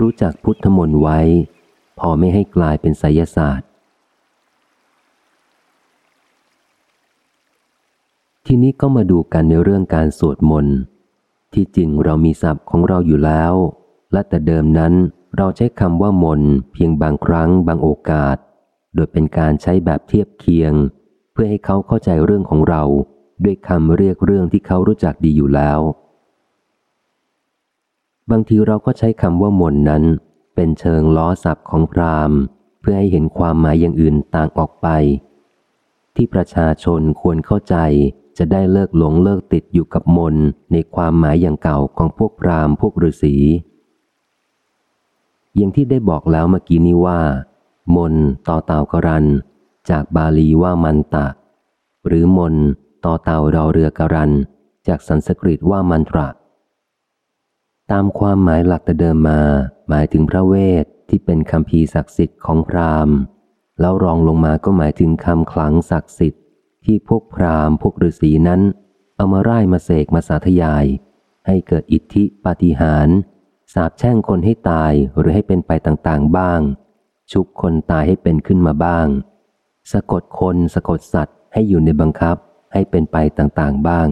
รู้จักพุทธมนต์ไว้ พอไม่ให้กลายเป็นไสยศาสตร์ ทีนี้ก็มาดูกันในเรื่องการสวดมนต์ที่จริงเรามีศัพท์ของเราอยู่แล้ว และแต่เดิมนั้นเราใช้คำว่ามนเพียงบางครั้งบางโอกาส โดยเป็นการใช้แบบเทียบเคียง เพื่อให้เขาเข้าใจเรื่องของเรา ด้วยคำเรียกเรื่องที่เขารู้จักดีอยู่แล้ว บางทีเราก็ใช้คำว่ามนนั้น เป็นเชิงล้อศัพท์ของพราหมณ์ เพื่อให้เห็นความหมายอย่างอื่นต่างออกไป ที่ประชาชนควรเข้าใจจะได้เลิกหลงเลิกติดอยู่กับมนในความหมายอย่างเก่าของพวกพราหมณ์พวกฤาษีอย่างที่ได้บอกแล้วเมื่อกี้นี้ว่า มนต่อเต่ากรัน จากบาลีว่ามันตะ หรือมนต่อเต่ารอเรือกรัน จากสันสกฤตว่ามันตระ ตามความหมายหลักแต่เดิมมา หมายถึงพระเวทที่เป็นคำพีศักดิ์สิทธิ์ของพราหมณ์ แล้วรองลงมาก็หมายถึงคำคลังศักดิ์สิทธิ์ ที่พวกพราหมณ์พวกฤาษีนั้น เอามาไล่มาเสกมาสาธยาย ให้เกิดอิทธิปาฏิหาริย์สาบแช่งคนให้ตายหรือให้เป็นไปต่างๆบ้าง ชุบคนตายให้เป็นขึ้นมาบ้าง สะกดคนสะกดสัตว์ให้อยู่ในบังคับให้เป็นไปต่างๆบ้าง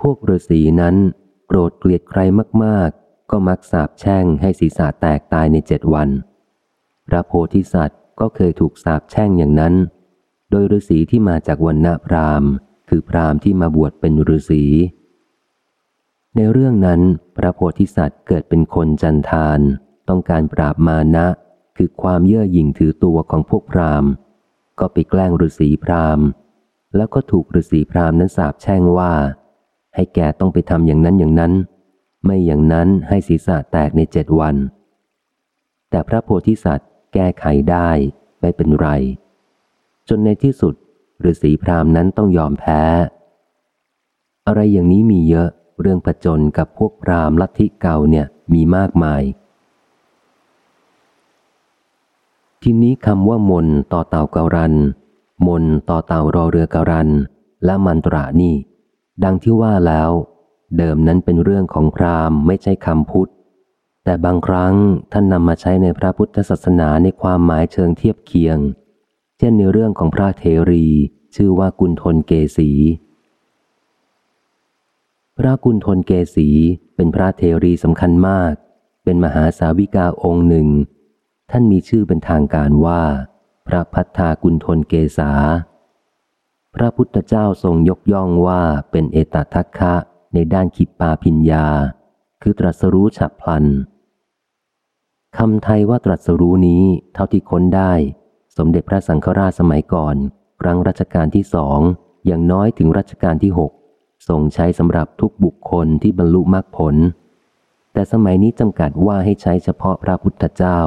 พวกฤาษีนั้น โกรธเกลียดใครมากๆ ก็มักสาบแช่งให้ศีรษะแตกตายในเจ็ดวัน พระโพธิสัตว์ก็เคยถูกสาบแช่งอย่างนั้น โดยฤาษีที่มาจากวันณพราหมณ์ คือพราหมณ์ที่มาบวชเป็นฤาษี ในเรื่องนั้น พระโพธิสัตว์เกิดเป็นคนจันทาน ต้องการปราบมานะ คือความเย่อหยิ่งถือตัวของพวกพราหมณ์ ก็ไปแกล้งฤาษีพราหมณ์ แล้วก็ถูกฤาษีพราหมณ์นั้นสาบแช่งว่า ให้แกต้องไปทำอย่างนั้นอย่างนั้น ไม่อย่างนั้นให้ศีรษะแตกในเจ็ดวัน แต่พระโพธิสัตว์แก้ไขได้ไม่เป็นไร จนในที่สุดฤาษีพราหมณ์นั้นต้องยอมแพ้ อะไรอย่างนี้มีเยอะเรื่องผจญกับพวกพราหมณ์ลัทธิเก่าเนี่ยมีมากมาย ทีนี้คำว่ามนต่อเต่าการัน มนต่อเต่ารอเรือการัน และมันตรานี่ ดังที่ว่าแล้ว เดิมนั้นเป็นเรื่องของพราหมณ์ไม่ใช่คำพุทธ แต่บางครั้งท่านนำมาใช้ในพระพุทธศาสนาในความหมายเชิงเทียบเคียง เช่นในเรื่องของพระเทรี ชื่อว่ากุณฑลเกษี พระกุณฑลเกษีเป็นพระเทรีสำคัญมาก เป็นมหาสาวิกาองค์หนึ่ง ท่านมีชื่อเป็นทางการว่า พระพัฒากุณฑลเกษา พระพุทธเจ้าทรงยกย่องว่าเป็นเอตทัคคะในด้านขิปปาพิญญา คือตรัสรู้ฉับพลันคำไทยว่าตรัสรู้นี้เท่าที่ค้นได้ สมเด็จพระสังฆราชสมัยก่อน ครั้งรัชกาลที่สองอย่างน้อยถึงรัชกาลที่หกทรงใช้สำหรับทุกบุคคลที่บรรลุมรรคผล แต่สมัยนี้จำกัดว่าให้ใช้เฉพาะพระพุทธเจ้า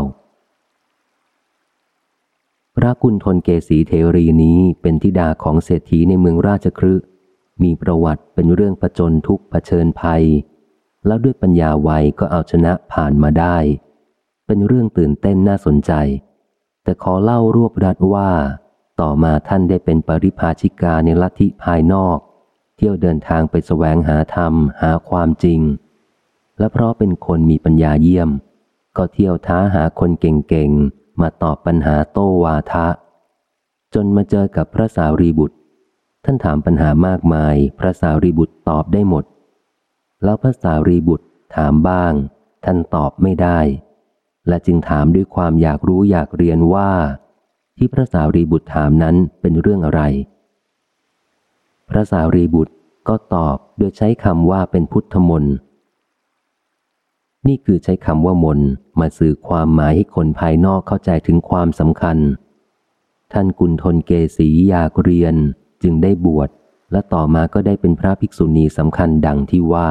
พระกุณฑลเกษีเทรีนี้เป็นธิดาของเศรษฐีในเมืองราชครืมีประวัติเป็นเรื่องประจนทุกเผชิญภัย แล้วด้วยปัญญาไวก็เอาชนะผ่านมาได้ เป็นเรื่องตื่นเต้นน่าสนใจ แต่ขอเล่ารวบรัดว่า ต่อมาท่านได้เป็นปริพาชิกาในลัทธิภายนอก เที่ยวเดินทางไปแสวงหาธรรมหาความจริง และเพราะเป็นคนมีปัญญาเยี่ยม ก็เที่ยวท้าหาคนเก่งๆ มาตอบปัญหาโต้วาทะ จนมาเจอกับพระสารีบุตร ท่านถามปัญหามากมาย พระสารีบุตรตอบได้หมด แล้วพระสารีบุตรถามบ้าง ท่านตอบไม่ได้ และจึงถามด้วยความอยากรู้อยากเรียนว่า ที่พระสารีบุตรถามนั้นเป็นเรื่องอะไร พระสารีบุตรก็ตอบโดยใช้คำว่าเป็นพุทธมนต์ นี่คือใช้คำว่ามนมาสื่อความหมายให้คนภายนอกเข้าใจถึงความสำคัญ ท่านกุณฑลเกษียากเรียนจึงได้บวชและต่อมาก็ได้เป็นพระภิกษุณีสำคัญดังที่ว่า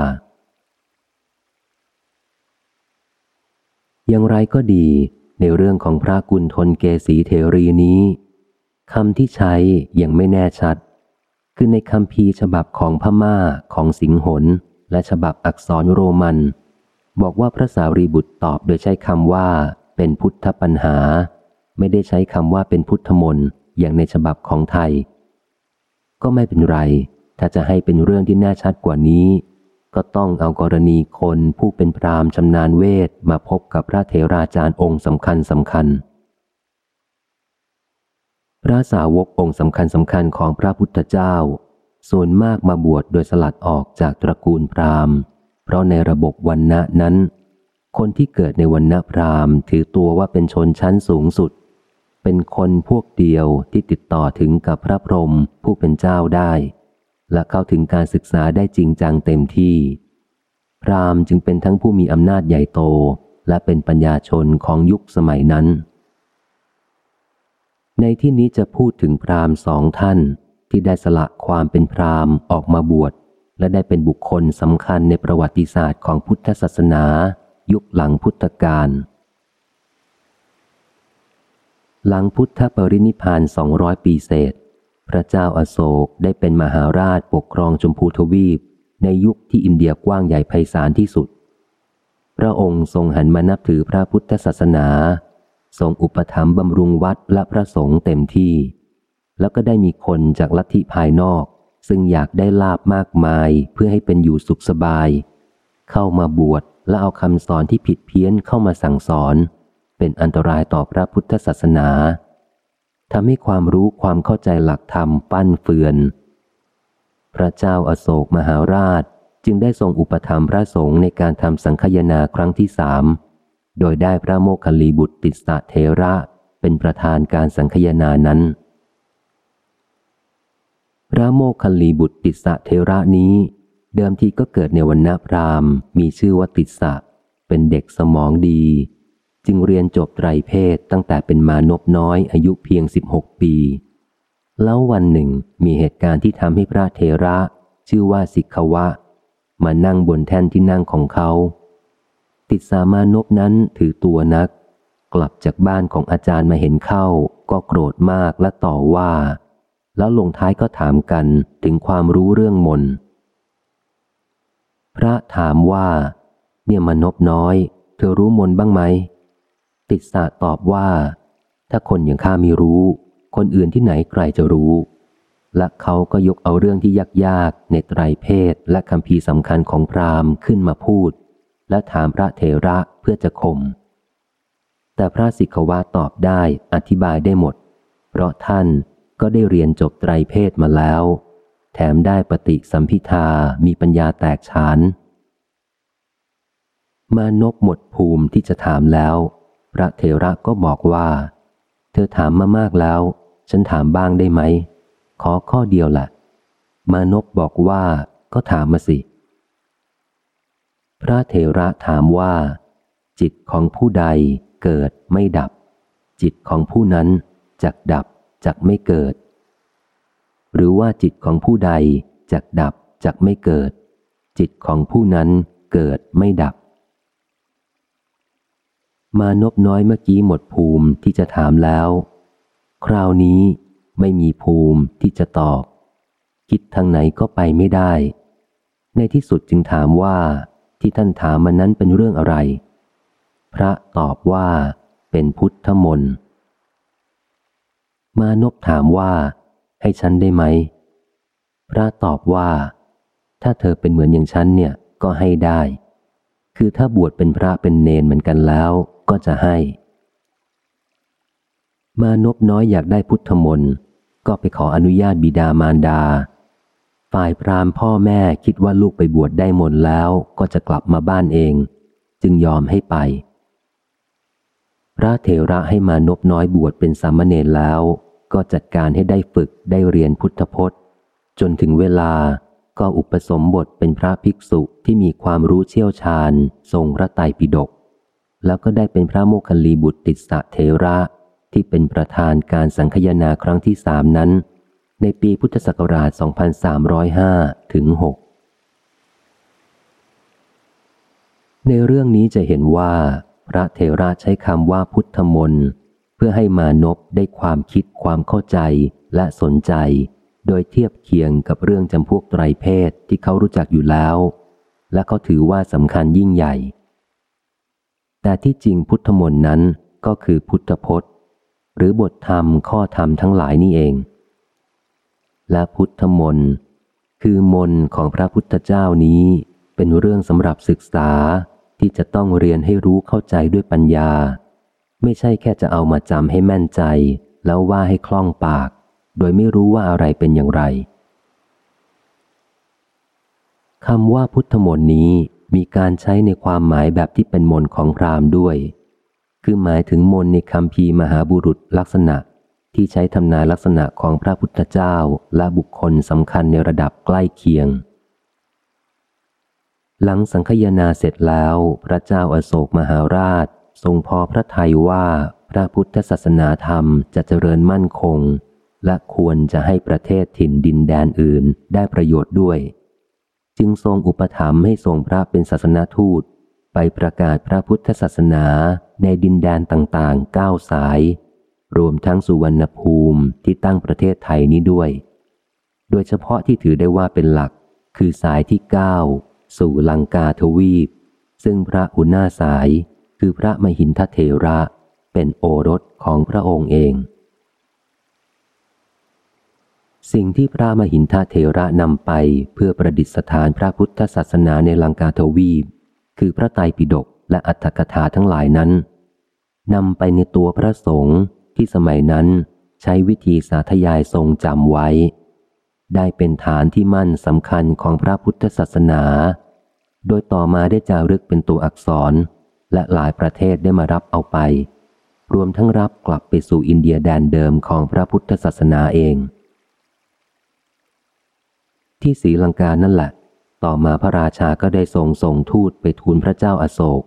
อย่างไรก็ดี ในเรื่องของพระกุณฑลเกษีเทรีนี้คำที่ใช้ยังไม่แน่ชัด คือในคำพีฉบับของพม่าของสิงหนและฉบับอักษรโรมัน บอกว่าพระสารีบุตรตอบโดยใช้คำว่า เป็นพุทธปัญหา ไม่ได้ใช้คำว่าเป็นพุทธมนต์อย่างในฉบับของไทย ก็ไม่เป็นไร ถ้าจะให้เป็นเรื่องที่แน่ชัดกว่านี้ ก็ต้องเอากรณีคนผู้เป็นพรามชำนาญเวทมาพบกับพระเถราจารย์องค์สำคัญสำคัญพระสาวกองค์สำคัญสำคัญของพระพุทธเจ้า ส่วนมากมาบวชโดยสลัดออกจากตระกูลพราหมณ์ เพราะในระบบวันณะนั้น คนที่เกิดในวันณะพราหมณ์ ถือตัวว่าเป็นชนชั้นสูงสุด เป็นคนพวกเดียวที่ติดต่อถึงกับพระพรหมผู้เป็นเจ้าได้ และเข้าถึงการศึกษาได้จริงจังเต็มที่ พรามจึงเป็นทั้งผู้มีอำนาจใหญ่โต และเป็นปัญญาชนของยุคสมัยนั้น ในที่นี้จะพูดถึงพรามสองท่านที่ได้สละความเป็นพรามออกมาบวช และได้เป็นบุคคลสำคัญในประวัติศาสตร์ของพุทธศาสนา ยุคหลังพุทธกาลหลังพุทธปรินิพานสองร้อยปีเศษ พระเจ้าอาโศกได้เป็นมหาราชปกครองชมพูทวีป ในยุคที่อินเดียกว้างใหญ่ไพศาลที่สุด พระองค์ทรงหันมานับถือพระพุทธศาสนา ทรงอุปถัมภ์บำรุงวัดและพระสงฆ์เต็มที่ แล้วก็ได้มีคนจากลัทธิภายนอก ซึ่งอยากได้ลาบมากมายเพื่อให้เป็นอยู่สุขสบาย เข้ามาบวชและเอาคำสอนที่ผิดเพี้ยนเข้ามาสั่งสอน เป็นอันตรายต่อพระพุทธศาสนาทำให้ความรู้ความเข้าใจหลักธรรมปั้นเฟือน พระเจ้าอาโศกมหาราชจึงได้ทรงอุปถัมพระสงฆ์ในการทำสังคยนาครั้งที่สามโดยได้พระโมคคัลลีบุตรติสตะเทระเป็นประธานการสังคยนานั้น ระโมคคัลลีบุตรติสะเทระนี้ เดิมทีก็เกิดในวันณพรามมีชื่อว่าติสะ เป็นเด็กสมองดี จึงเรียนจบไตรเพศตั้งแต่เป็นมานพน้อยอายุเพียงสิบหกปี แล้ววันหนึ่งมีเหตุการณ์ที่ทำให้พระเทระ ชื่อว่าสิกขวะ มานั่งบนแท่นที่นั่งของเขา ติสามานพนั้นถือตัวนัก กลับจากบ้านของอาจารย์มาเห็นเข้า ก็โกรธมากและต่อว่า แล้วลงท้ายก็ถามกันถึงความรู้เรื่องมน พระถามว่า เนี่ยมนพน้อย เธอรู้มนบ้างไหม ติสะตอบว่า ถ้าคนอย่างข้ามีรู้ คนอื่นที่ไหนใครจะรู้ และเขาก็ยกเอาเรื่องที่ยากๆในไตรเพศและคำพีสำคัญของพราหมณ์ขึ้นมาพูด และถามพระเถระเพื่อจะข่มแต่พระสิกขวาตอบได้อธิบายได้หมด เพราะท่าน ก็ได้เรียนจบไตรเพศมาแล้ว แถมได้ปฏิสัมพิทามีปัญญาแตกฉาน มานบหมดภูมิที่จะถามแล้ว พระเถระก็บอกว่า เธอถามมามากแล้ว ฉันถามบ้างได้ไหม ขอข้อเดียวละ่ะ มานพบอกว่าก็ถามมาสิ พระเถระถามว่า จิตของผู้ใดเกิดไม่ดับ จิตของผู้นั้นจักดับ จักไม่เกิด หรือว่าจิตของผู้ใดจักดับจักไม่เกิด จิตของผู้นั้นเกิดไม่ดับ มานบน้อยเมื่อกี้หมดภูมิที่จะถามแล้ว คราวนี้ไม่มีภูมิที่จะตอบ คิดทางไหนก็ไปไม่ได้ ในที่สุดจึงถามว่าที่ท่านถามมันนั้นเป็นเรื่องอะไร พระตอบว่าเป็นพุทธมนต์ มานบถามว่า ให้ฉันได้ไหม พระตอบว่า ถ้าเธอเป็นเหมือนอย่างฉันเนี่ยก็ให้ได้ คือถ้าบวชเป็นพระเป็นเนนเหมือนกันแล้วก็จะให้ มานพน้อยอยากได้พุทธมนต์ก็ไปขออนุญาตบิดามารดา ฝ่ายพรามพ่อแม่คิดว่าลูกไปบวชได้มนแล้วก็จะกลับมาบ้านเอง จึงยอมให้ไป ระเถระให้มานพน้อยบวชเป็นสามเณรแล้ว ก็จัดการให้ได้ฝึกได้เรียนพุทธพจน์ จนถึงเวลาก็อุปสมบทเป็นพระภิกษุที่มีความรู้เชี่ยวชาญ ทรงพระไตรปิฎกแล้วก็ได้เป็นพระโมคคัลลีบุตรติสะเทระที่เป็นประธานการสังคยนาครั้งที่สามนั้น ในปีพุทธศักราช 2305 ถึง 6 ในเรื่องนี้จะเห็นว่า พระเทระใช้คำว่าพุทธมนต์เพื่อให้มานพได้ความคิดความเข้าใจและสนใจ โดยเทียบเคียงกับเรื่องจำพวกไตรเพศที่เขารู้จักอยู่แล้ว และเขาถือว่าสำคัญยิ่งใหญ่ แต่ที่จริงพุทธมนต์นั้นก็คือพุทธพจน์ หรือบทธรรมข้อธรรมทั้งหลายนี่เอง และพุทธมนต์คือมนของพระพุทธเจ้านี้เป็นเรื่องสำหรับศึกษา ที่จะต้องเรียนให้รู้เข้าใจด้วยปัญญา ไม่ใช่แค่จะเอามาจำให้แม่นใจ แล้วว่าให้คล่องปาก โดยไม่รู้ว่าอะไรเป็นอย่างไรคำว่าพุทธมนต์นี้มีการใช้ในความหมายแบบที่เป็นมนต์ของพราหมณ์ด้วย คือหมายถึงมนต์ในคำพีมหาบุรุษลักษณะที่ใช้ทำนายลักษณะของพระพุทธเจ้าและบุคคลสำคัญในระดับใกล้เคียง หลังสังคยนาเสร็จแล้ว พระเจ้าอาโศกมหาราช ทรงพอพระทัยว่าพระพุทธศาสนาธรรมจะเจริญมั่นคง และควรจะให้ประเทศถิ่นดินแดนอื่นได้ประโยชน์ด้วย จึงทรงอุปถัมภ์ให้ทรงพระเป็นศาสนาทูต ไปประกาศพระพุทธศาสนาในดินแดนต่างๆเก้าสาย รวมทั้งสุวรรณภูมิที่ตั้งประเทศไทยนี้ด้วย โดยเฉพาะที่ถือได้ว่าเป็นหลัก คือสายที่เก้า สู่ลังกาทวีป ซึ่งพระอุณาสาย คือพระมหินทเถระเป็นโอรสของพระองค์เอง สิ่งที่พระมหินทเถระนำไปเพื่อประดิษฐานพระพุทธศาสนาในลังกาทวีป คือพระไตรปิฎกและอัตถกถาทั้งหลายนั้นนำไปในตัวพระสงฆ์ที่สมัยนั้นใช้วิธีสาธยายทรงจำไว้ ได้เป็นฐานที่มั่นสำคัญของพระพุทธศาสนา โดยต่อมาได้จารึกเป็นตัวอักษร และหลายประเทศได้มารับเอาไป รวมทั้งรับกลับไปสู่อินเดียแดนเดิมของพระพุทธศาสนาเอง ที่ศรีลังกานั่นแหละ ต่อมาพระราชาก็ได้ทรงส่งทูตไปทูลพระเจ้าอาโศก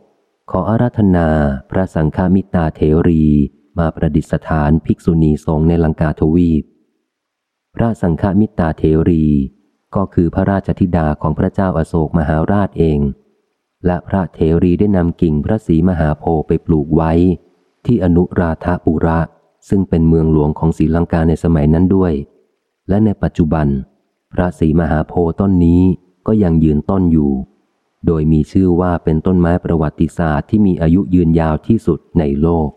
ขออาราธนาพระสังฆามิตาเทรี มาประดิษฐานภิกษุณีสงฆ์ในลังกาทวีป พระสังฆมิตาเทรี ก็คือพระราชธิดาของพระเจ้าอาโศกมหาราชเอง และพระเทรีได้นำกิ่งพระศรีมหาโพไปปลูกไว้ ที่อนุราธาปุระ ซึ่งเป็นเมืองหลวงของศรีลังกาในสมัยนั้นด้วย และในปัจจุบัน พระศรีมหาโพต้นนี้ก็ยังยืนต้นอยู่ โดยมีชื่อว่าเป็นต้นไม้ประวัติศาสตร์ที่มีอายุยืนยาวที่สุดในโลก